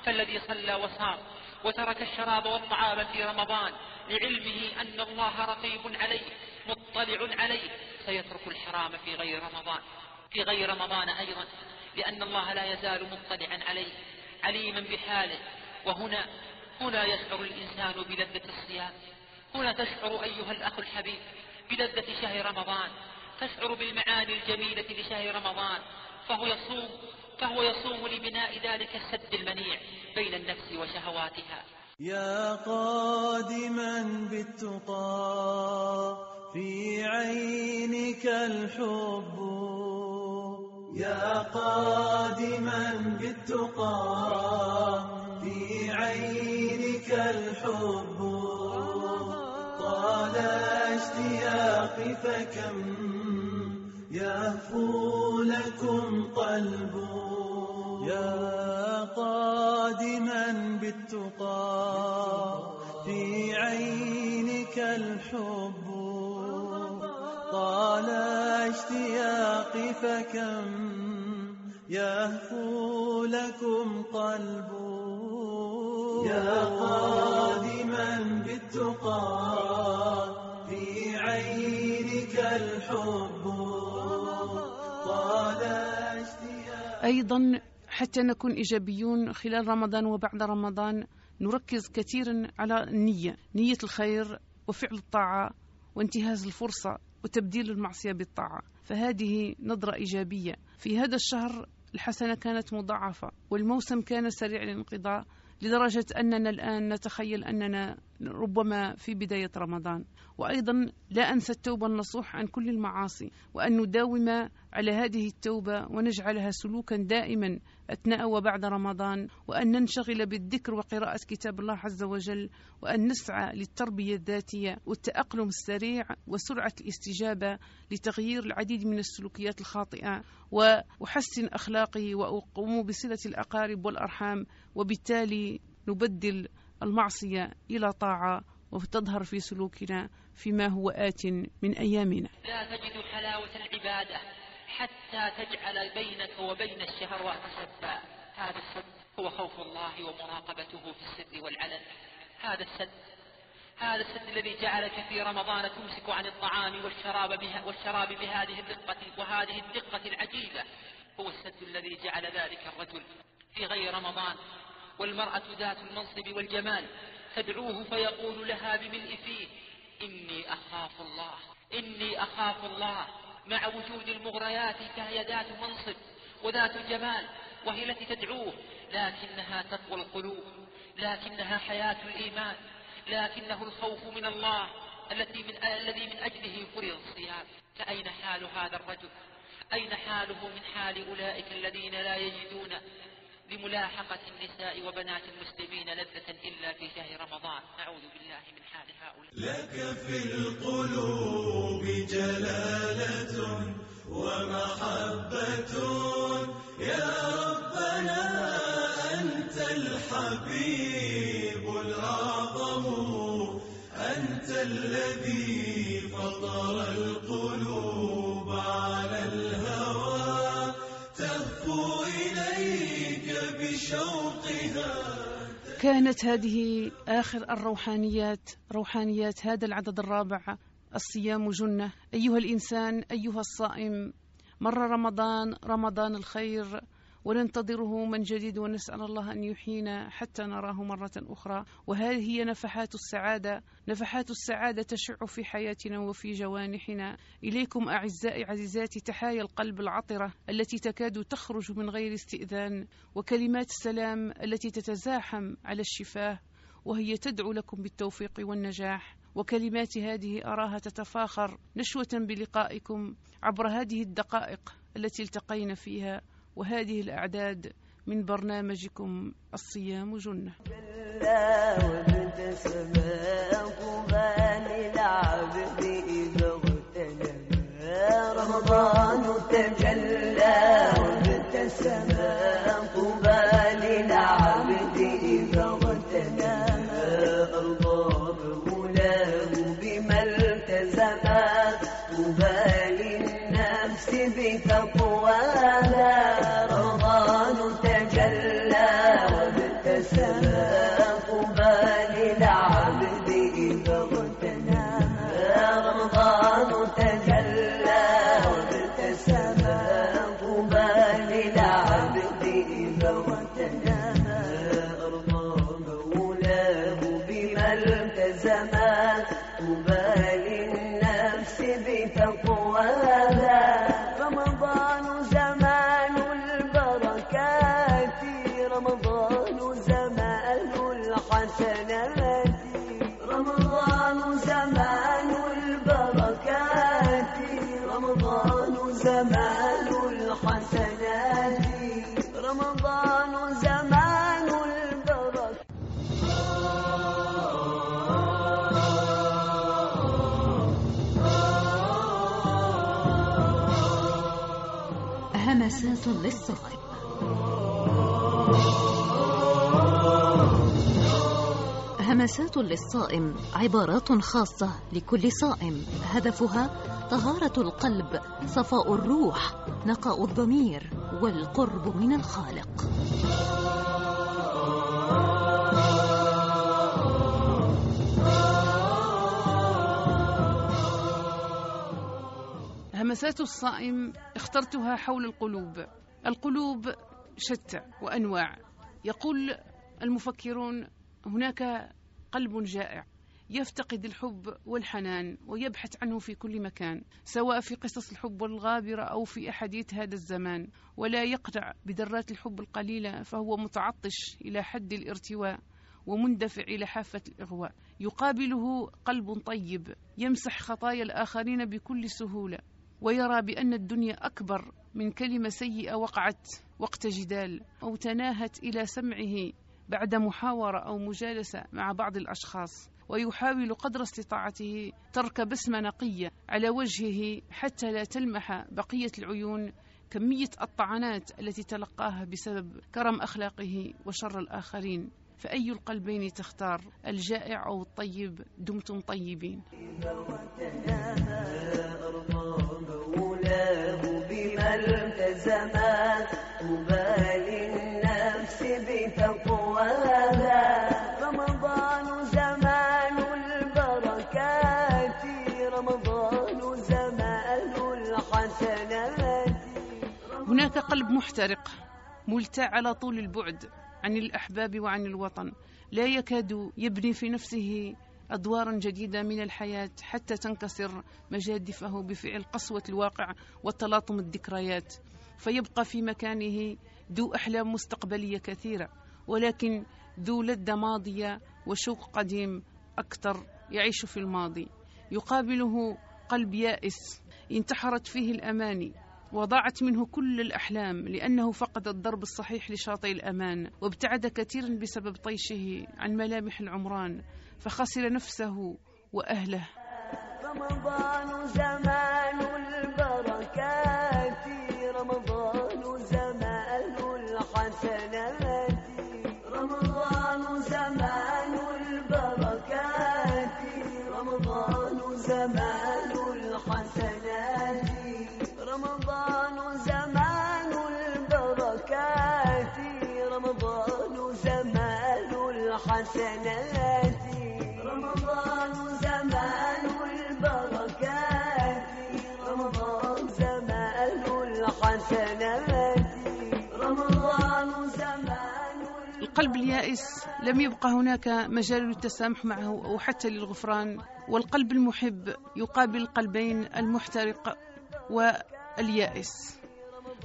فالذي صلى وصام وترك الشراب والطعام في رمضان لعلمه أن الله رقيب عليه مطلع عليه سيترك الحرام في غير رمضان. في غير رمضان أيضا لأن الله لا يزال مطلعا عليه عليما بحاله. وهنا هنا يشعر الإنسان بلذة الصيام. هنا تشعر أيها الأخ الحبيب بلذة شهر رمضان. تشعر بالمعاني الجميلة لشهر رمضان. فهو يصوم فهو يصوم لبناء ذلك السد المنيع بين النفس وشهواتها. يا قادما بالتقى في عينك الحب. يا قادما بالتقى في عينك الحب. طال اشتياقي فكم يهفو لكم قلب يا قادما بالتقى في عينك الحب طال اشتياقي فكم يهفو لكم قلب يا قادما بالتقى في عينك الحب. طال أيضا حتى نكون إيجابيون خلال رمضان وبعد رمضان نركز كثيرا على النية نية الخير وفعل الطاعة وانتهاز الفرصة وتبديل المعصية بالطاعة. فهذه نظرة إيجابية. في هذا الشهر الحسنة كانت مضاعفة والموسم كان سريع الانقضاء لدرجة أننا الآن نتخيل أننا ربما في بداية رمضان. وأيضا لا أنسى التوبة النصوح عن كل المعاصي وأن نداوم على هذه التوبة ونجعلها سلوكا دائما أثناء وبعد رمضان وأن ننشغل بالذكر وقراءة كتاب الله عز وجل وأن نسعى للتربية الذاتية والتأقلم السريع وسرعة الاستجابة لتغيير العديد من السلوكيات الخاطئة وأحسن أخلاقي وأقوم بصلة الأقارب والأرحام وبالتالي نبدل المعصية إلى طاعة وتظهر في سلوكنا فيما هو آت من أيامنا. لا تجد حلاوة العبادة حتى تجعل بينك وبين الشهوات سدا هذا السد هو خوف الله ومراقبته في السر والعلن. هذا السد هذا السد الذي جعلك في رمضان تمسك عن الطعام والشراب بها والشراب بهذه الدقة وهذه الدقة العجيبة. هو السد الذي جعل ذلك الرجل في غير رمضان. والمرأة ذات المنصب والجمال تدعوه فيقول لها بملء فيه إني أخاف الله إني أخاف الله مع وجود المغريات فهي ذات منصب وذات جمال وهي التي تدعوه لكنها تقوى القلوب لكنها حياة الإيمان لكنه الخوف من الله التي من الذي من أجله فرض الصيام. فأين حال هذا الرجل؟ أين حاله من حال أولئك الذين لا يجدون لملاحقة النساء وبنات المسلمين لذة إلا في شهر رمضان. نعوذ بالله من حال هؤلاء. لك في القلوب جلالة ومحبة. يا ربنا أنت الحبيب الأعظم. أنت الذي فطر القلوب كانت هذه آخر الروحانيات روحانيات هذا العدد الرابع الصيام جنة. أيها الإنسان أيها الصائم مر رمضان رمضان الخير. وننتظره من جديد ونسأل الله أن يحيينا حتى نراه مرة أخرى. وهذه هي نفحات السعادة. نفحات السعادة تشع في حياتنا وفي جوانحنا. إليكم أعزائي عزيزاتي تحايا القلب العطرة التي تكاد تخرج من غير استئذان وكلمات السلام التي تتزاحم على الشفاه وهي تدعو لكم بالتوفيق والنجاح. وكلمات هذه أراها تتفاخر نشوة بلقائكم عبر هذه الدقائق التي التقينا فيها. وهذه الأعداد من برنامجكم الصيام جنة. رمضان تجلى للصائم همسات للصائم عبارات خاصة لكل صائم. هدفها طهارة القلب صفاء الروح نقاء الضمير والقرب من الخالق. همسات الصائم اخترتها حول القلوب. القلوب شتى وأنواع. يقول المفكرون هناك قلب جائع يفتقد الحب والحنان ويبحث عنه في كل مكان سواء في قصص الحب الغابرة أو في أحاديث هذا الزمان ولا يقنع بذرات الحب القليلة فهو متعطش إلى حد الارتواء ومندفع إلى حافة الإغواء. يقابله قلب طيب يمسح خطايا الآخرين بكل سهولة ويرى بأن الدنيا أكبر من كلمة سيئة وقعت وقت جدال أو تناهت إلى سمعه بعد محاورة أو مجالسة مع بعض الأشخاص ويحاول قدر استطاعته ترك بسمة نقية على وجهه حتى لا تلمح بقية العيون كمية الطعنات التي تلقاها بسبب كرم أخلاقه وشر الآخرين. فأي القلبين تختار الجائع أو الطيب دمتم طيبين. بما التزما مبالي النفس بتقواها. رمضان زمان البركات رمضان زمان الحسنات. هناك قلب محترق ملتع على طول البعد عن الأحباب وعن الوطن. لا يكاد يبني في نفسه أدوارا جديدة من الحياة حتى تنكسر مجادفه بفعل قسوة الواقع وتلاطم الذكريات. فيبقى في مكانه ذو أحلام مستقبلية كثيرة ولكن ذو لذة ماضية وشوق قديم أكثر يعيش في الماضي. يقابله قلب يائس انتحرت فيه الأماني وضاعت منه كل الأحلام لأنه فقد الضرب الصحيح لشاطئ الأمان وابتعد كثيرا بسبب طيشه عن ملامح العمران. فخسر نفسه وأهله. رمضان زمان القلب اليائس لم يبقى هناك مجال للتسامح معه أو حتى للغفران والقلب المحب يقابل القلبين المحترق واليائس.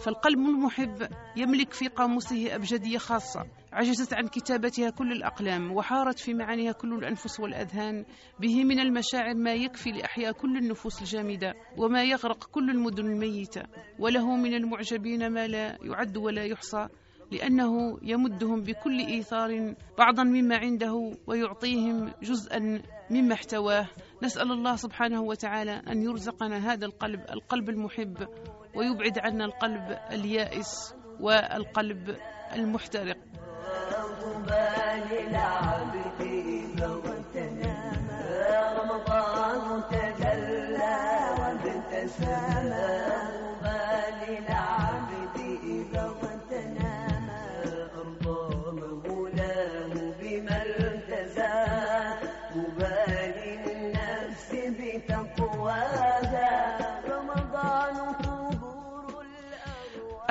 فالقلب المحب يملك في قاموسه أبجدية خاصة عجزت عن كتابتها كل الأقلام وحارت في معانيها كل الأنفس والأذهان به من المشاعر ما يكفي لإحياء كل النفوس الجامدة وما يغرق كل المدن الميتة. وله من المعجبين ما لا يعد ولا يحصى لأنه يمدهم بكل إيثار بعضا مما عنده ويعطيهم جزءا مما احتواه. نسأل الله سبحانه وتعالى أن يرزقنا هذا القلب القلب المحب ويبعد عنا القلب اليائس والقلب المحترق.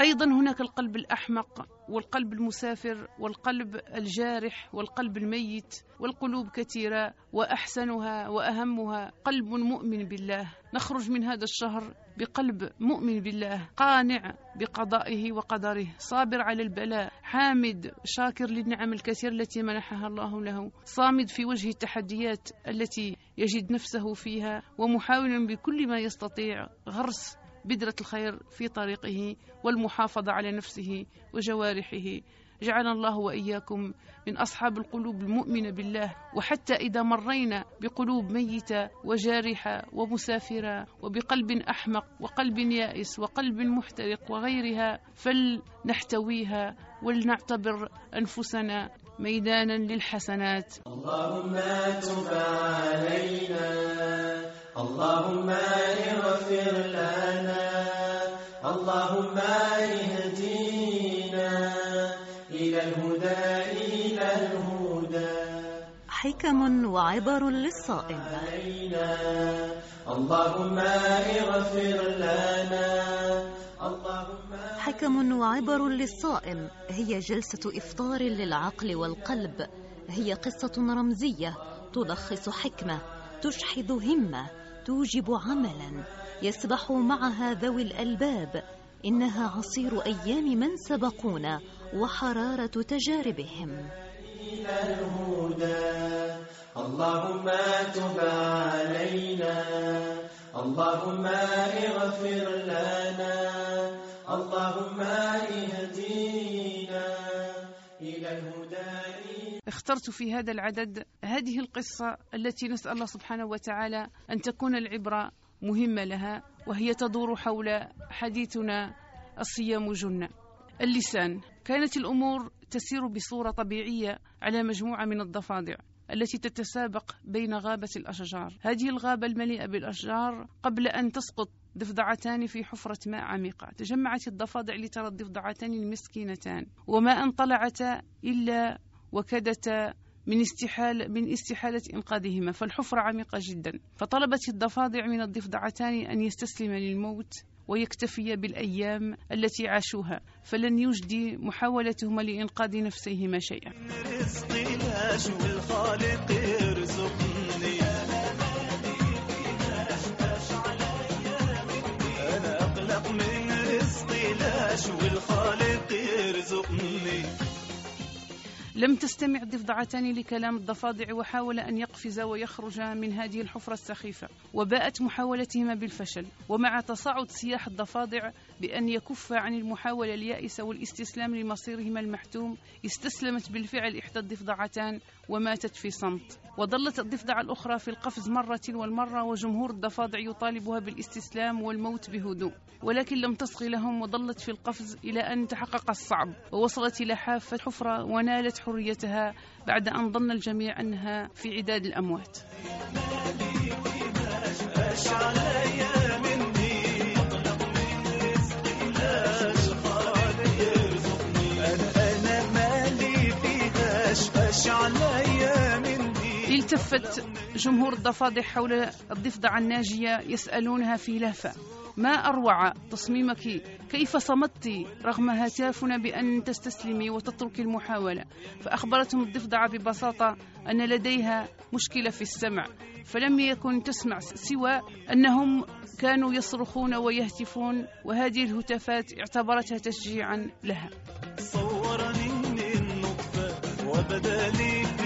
أيضا هناك القلب الأحمق والقلب المسافر والقلب الجارح والقلب الميت والقلوب كثيرة وأحسنها وأهمها قلب مؤمن بالله. نخرج من هذا الشهر بقلب مؤمن بالله قانع بقضائه وقدره صابر على البلاء حامد شاكر للنعم الكثيرة التي منحها الله له صامد في وجه التحديات التي يجد نفسه فيها ومحاول بكل ما يستطيع غرس بذرة الخير في طريقه والمحافظة على نفسه وجوارحه. جعلنا الله وإياكم من أصحاب القلوب المؤمنة بالله. وحتى إذا مرينا بقلوب ميتة وجارحة ومسافرة وبقلب أحمق وقلب يائس وقلب محترق وغيرها فلنحتويها ولنعتبر أنفسنا ميدانا للحسنات. اللهم تب علينا. اللهم اغفر لنا. اللهم اهدينا إلى الهدى إلى الهدى. حكم وعبر للصائم. علينا. اللهم اغفر لنا. اللهم حكم وعبر للصائم هي جلسة إفطار للعقل والقلب. هي قصة رمزية تلخص حكمة تشحذ همة. توجب عملا يسبح معها ذوي الألباب إنها عصير أيام من سبقونا وحرارة تجاربهم. الهدى اللهم تب علينا اللهم اغفر لنا اللهم اهدينا اخترت في هذا العدد هذه القصة التي نسأل الله سبحانه وتعالى أن تكون العبرة مهمة لها وهي تدور حول حديثنا الصيام جنة. اللسان. كانت الأمور تسير بصورة طبيعية على مجموعة من الضفادع التي تتسابق بين غابة الأشجار. هذه الغابة المليئة بالأشجار قبل أن تسقط ضفدعتان في حفرة ماء عميقة. تجمعت الضفادع لترى الضفدعتان المسكينتان وما أن طلعتا إلا وكدتا من استحال من استحالة إنقاذهما فالحفرة عميقة جدا. فطلبت الضفادع من الضفدعتان أن يستسلم للموت ويكتفي بالأيام التي عاشوها فلن يجدي محاولتهما لإنقاذ نفسيهما شيئا. رزقي والخالق أنا أقلق من رزقي لاش والخالق يرزقني. لم تستمع الضفدعتان لكلام الضفادع وحاول أن يقفز ويخرج من هذه الحفرة السخيفة وباءت محاولتهما بالفشل ومع تصاعد سياح الضفادع بأن يكف عن المحاولة اليائسة والاستسلام لمصيرهما المحتوم استسلمت بالفعل إحدى الضفدعتان وماتت في صمت. وظلت الضفدعة الأخرى في القفز مرة والمرة وجمهور الضفادع يطالبها بالاستسلام والموت بهدوء. ولكن لم تصغي لهم وظلت في القفز إلى أن تحقق الصعب. ووصلت إلى حافة حفرة ونالت حريتها بعد أن ظن الجميع أنها في عداد الأموات. أنا مالي التفت جمهور الضفادع حول الضفدعة الناجية يسألونها في لهفة. ما أروع تصميمك؟ كيف صمت رغم هتافنا بأن تستسلمي وتتركي المحاولة؟ فأخبرتهم الضفدعة ببساطة أن لديها مشكلة في السمع فلم يكن تسمع سوى أنهم كانوا يصرخون ويهتفون وهذه الهتافات اعتبرتها تشجيعا لها. صورني النطفة وبدا لي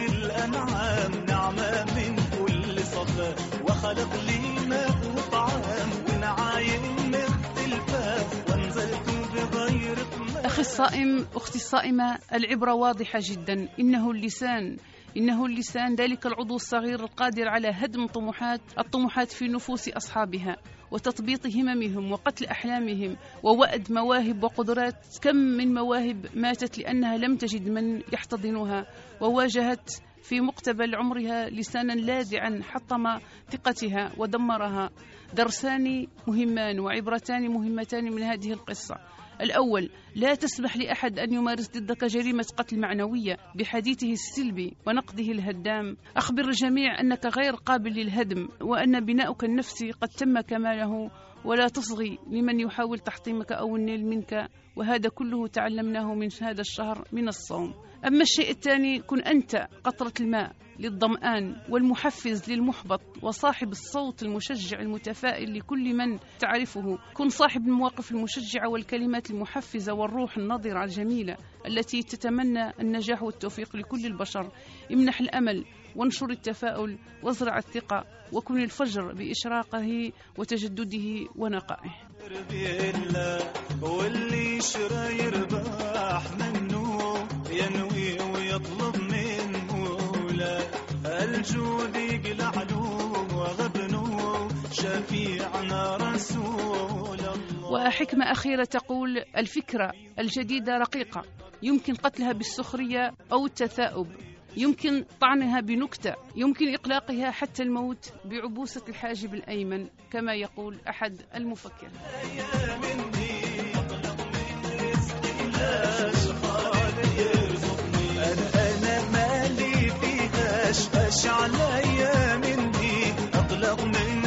في الأنعام نعمة من كل صفا وخلق لي ماء وطعام ونعايم مختلفة وأنزلت بغير طمع أخي الصائم أختي الصائمة العبرة واضحة جدا. إنه اللسان إنه اللسان. ذلك العضو الصغير القادر على هدم طموحات الطموحات في نفوس أصحابها وتثبيط هممهم وقتل أحلامهم ووأد مواهب وقدرات. كم من مواهب ماتت لأنها لم تجد من يحتضنها. وواجهت في مقتبل عمرها لسانا لاذعا حطم ثقتها ودمرها. درسان مهمان وعبرتان مهمتان من هذه القصة. الأول لا تسمح لأحد أن يمارس ضدك جريمة قتل معنوية بحديثه السلبي ونقده الهدام. أخبر الجميع أنك غير قابل للهدم وأن بناؤك النفسي قد تم كماله ولا تصغي لمن يحاول تحطيمك أو النيل منك وهذا كله تعلمناه من هذا الشهر من الصوم. أما الشيء الثاني كن أنت قطرة الماء للظمآن والمحفز للمحبط وصاحب الصوت المشجع المتفائل لكل من تعرفه. كن صاحب المواقف المشجعة والكلمات المحفزة والروح النضرة الجميلة التي تتمنى النجاح والتوفيق لكل البشر. امنح الأمل وانشر التفاؤل وازرع الثقة وكن الفجر بإشراقه وتجدده ونقائه واللي شرى يربح منه ينوي ويطلب من مولاه الجود يقلع وغبنه شفيعنا رسول الله. وحكمة أخيرة تقول الفكرة الجديدة رقيقة يمكن قتلها بالسخرية أو التثاؤب. يمكن طعنها بنكتة يمكن إقلاقها حتى الموت بعبوسة الحاجب الأيمن كما يقول أحد المفكرين. أنا مالي فيهاش عليا مني أطلق من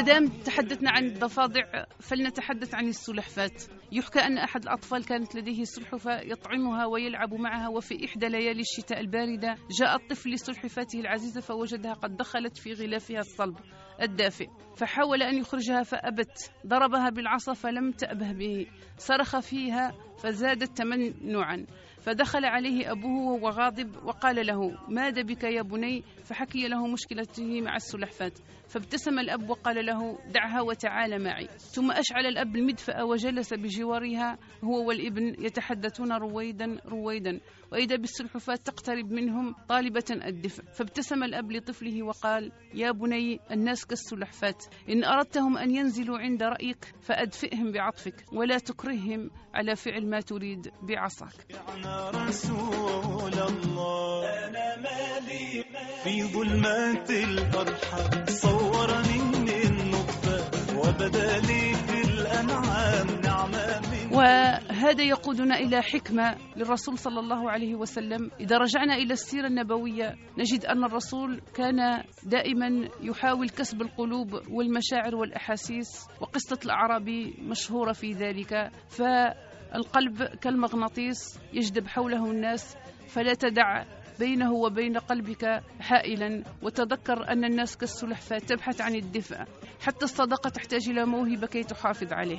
ما دام تحدثنا عن الضفادع فلنتحدث عن السلحفات. يحكى أن أحد الأطفال كانت لديه سلحفاة يطعمها ويلعب معها وفي إحدى ليالي الشتاء الباردة جاء الطفل لسلحفاته العزيزة فوجدها قد دخلت في غلافها الصلب الدافئ فحاول أن يخرجها فأبت. ضربها بالعصا فلم تأبه به. صرخ فيها فزادت تمنعا. فدخل عليه أبوه وهو غاضب وقال له ماذا بك يا بني؟ فحكي له مشكلته مع السلحفات فابتسم الأب وقال له دعها وتعال معي. ثم أشعل الأب المدفأ وجلس بجوارها هو والابن يتحدثون رويدا رويدا. وإذا بالسلحفاة تقترب منهم طالبة الدفء فابتسم الأب لطفله وقال يا بني الناس كالسلحفات. إن أردتهم أن ينزلوا عند رأيك فأدفئهم بعطفك. ولا تكرههم على فعل ما تريد بعصاك. أنا رسول الله أنا مالي. في ظلمات الأرحام صورني من النطفة وبدا لي في الأنعام نعمة من وهذا يقودنا إلى حكمة للرسول صلى الله عليه وسلم. إذا رجعنا إلى السيرة النبوية نجد أن الرسول كان دائما يحاول كسب القلوب والمشاعر والأحاسيس وقصة الأعرابي مشهورة في ذلك. فالقلب كالمغناطيس يجذب حوله الناس فلا تدع بينه وبين قلبك حائلا. وتذكر أن الناس كالسلحفاة تبحث عن الدفء حتى الصداقة تحتاج إلى موهبة كي تحافظ عليه.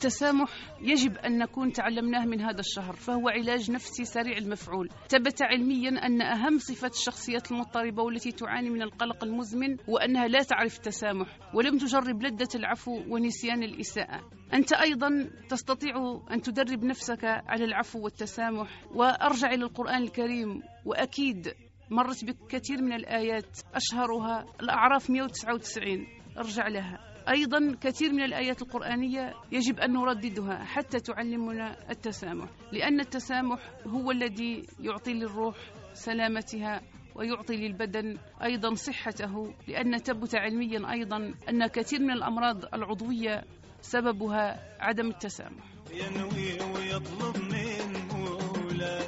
التسامح يجب أن نكون تعلمناه من هذا الشهر فهو علاج نفسي سريع المفعول. ثبت علميا أن أهم صفات الشخصيات المضطربة والتي تعاني من القلق المزمن وأنها لا تعرف التسامح ولم تجرب لذة العفو ونسيان الإساءة. أنت أيضا تستطيع أن تدرب نفسك على العفو والتسامح. وأرجع إلى القرآن الكريم وأكيد مرت بكثير من الآيات أشهرها الأعراف 199 ارجع لها. أيضا كثير من الآيات القرآنية يجب أن نرددها حتى تعلمنا التسامح لأن التسامح هو الذي يعطي للروح سلامتها ويعطي للبدن أيضا صحته لأن ثبت علميا أيضا أن كثير من الأمراض العضوية سببها عدم التسامح. ينوي ويطلب من مولا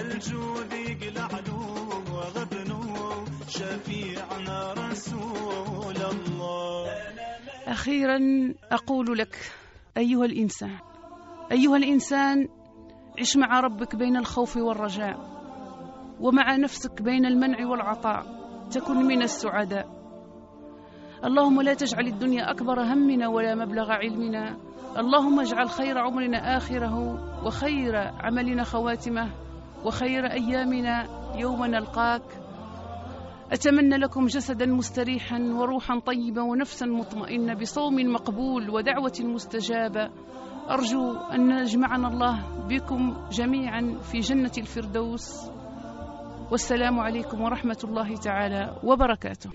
الجود يقلع وغبنه شفيعنا رسول الله. أخيرا أقول لك أيها الإنسان أيها الإنسان عش مع ربك بين الخوف والرجاء ومع نفسك بين المنع والعطاء تكن من السعداء. اللهم لا تجعل الدنيا أكبر همنا ولا مبلغ علمنا. اللهم اجعل خير عمرنا آخره وخير عملنا خواتمه وخير أيامنا يوم نلقاك. أتمنى لكم جسدا مستريحا وروحا طيبة ونفسا مطمئنة بصوم مقبول ودعوة مستجابة. أرجو أن يجمعنا الله بكم جميعا في جنة الفردوس. والسلام عليكم ورحمة الله تعالى وبركاته.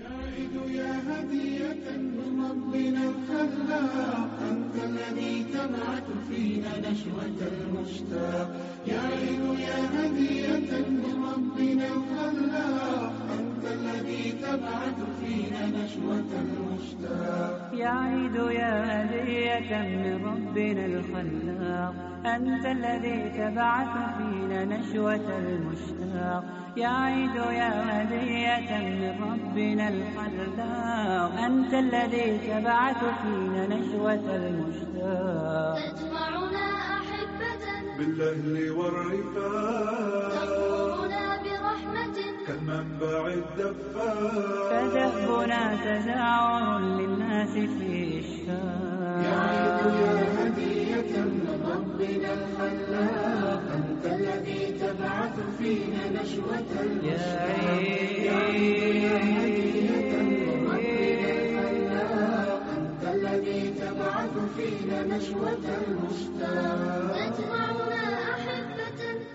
يا هدية من ربنا الخلاق أنت الذي تبعث فينا نشوة المشتاق يا عيد يا هدية من ربنا الخلاق أنت الذي تبعث فينا نشوة المشتاق. يا عيد يا هدية من ربنا الخلاق. أنت الذي تبعث فينا نشوة المشتاق. يا عيد يا هدية من ربنا الخلاق. أنت الذي تبعث فينا نشوة المشتاق. تجمعنا أحبة بالأهل والرفاق. كالمنبع الدفاق فدهبنا تزاور للناس في إشفاق يا عيد يا هدية من ربنا الخلاق. أنت الذي تبعث فينا نشوة يا أنت الذي تبعث فينا نشوة المشتاق. تجمعنا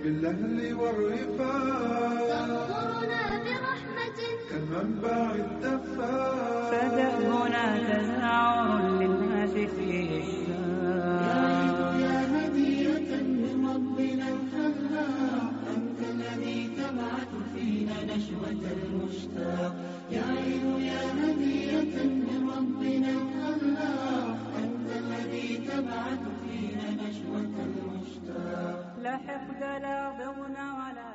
بالأهل والرفاق تغمرنا برحمة. كالمنبع الدفاق فدهبنا تزاور للناس في إشفاق يا هدية من ربنا الخلاق أنت الذي تبعث فينا نشوة المشتاق. يا عين يا هدية من ربنا الخلاق أنت الذي تبعث فينا نشوة المشتاق. لا حقد لا بغن ولا